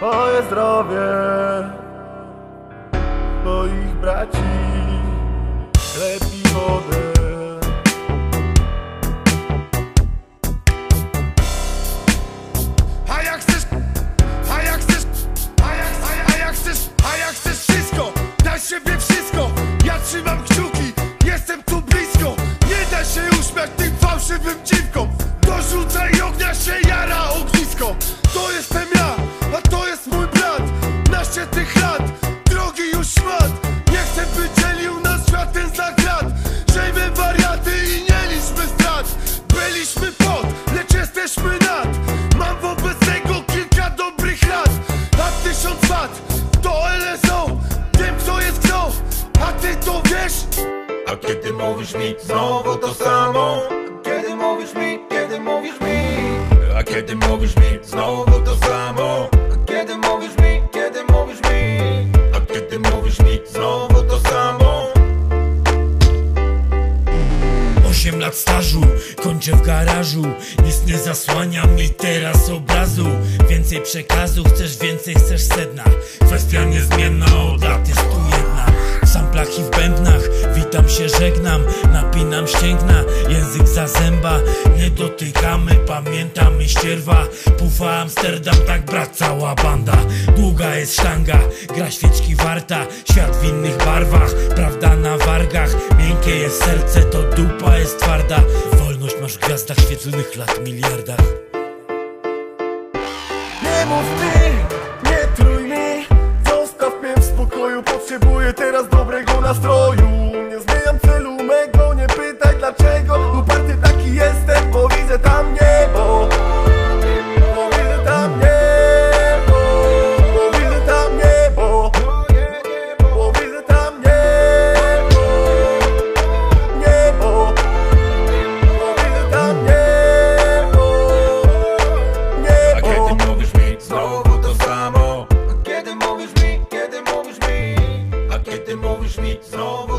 Moje zdrowie Twoich braci Chleb i wodę. A jak chcesz, a jak chcesz, a jak, a, a jak chcesz, a jak chcesz wszystko, daj siebie wszystko. Ja trzymam kciuki, jestem tu blisko. Nie da się uśmiać tym fałszywym dziwkom. Dorzucaj ognia się jara ognisko. To jestem mówisz mi znowu to samo? Kiedy mówisz mi, kiedy mówisz mi? A kiedy mówisz mi znowu to samo? Kiedy mówisz mi, kiedy mówisz mi? A kiedy mówisz mi znowu to samo? Osiem lat stażu, kończę w garażu. Nic nie zasłania mi teraz obrazu. Więcej przekazu, chcesz więcej, chcesz sedna. Kwestia niezmienna, od lat jest tu samplach i w bębnach, witam się, żegnam Napinam ścięgna, język za zęba Nie dotykamy, pamiętamy ścierwa Pufa Amsterdam, tak brat cała banda. Długa jest sztanga, gra świeczki warta Świat w innych barwach, prawda na wargach Miękkie jest serce, to dupa jest twarda. Wolność masz w gwiazdach świetlnych lat miliardach. Nie mów mi, Potrzebuję teraz dobrego nastroju mi znowu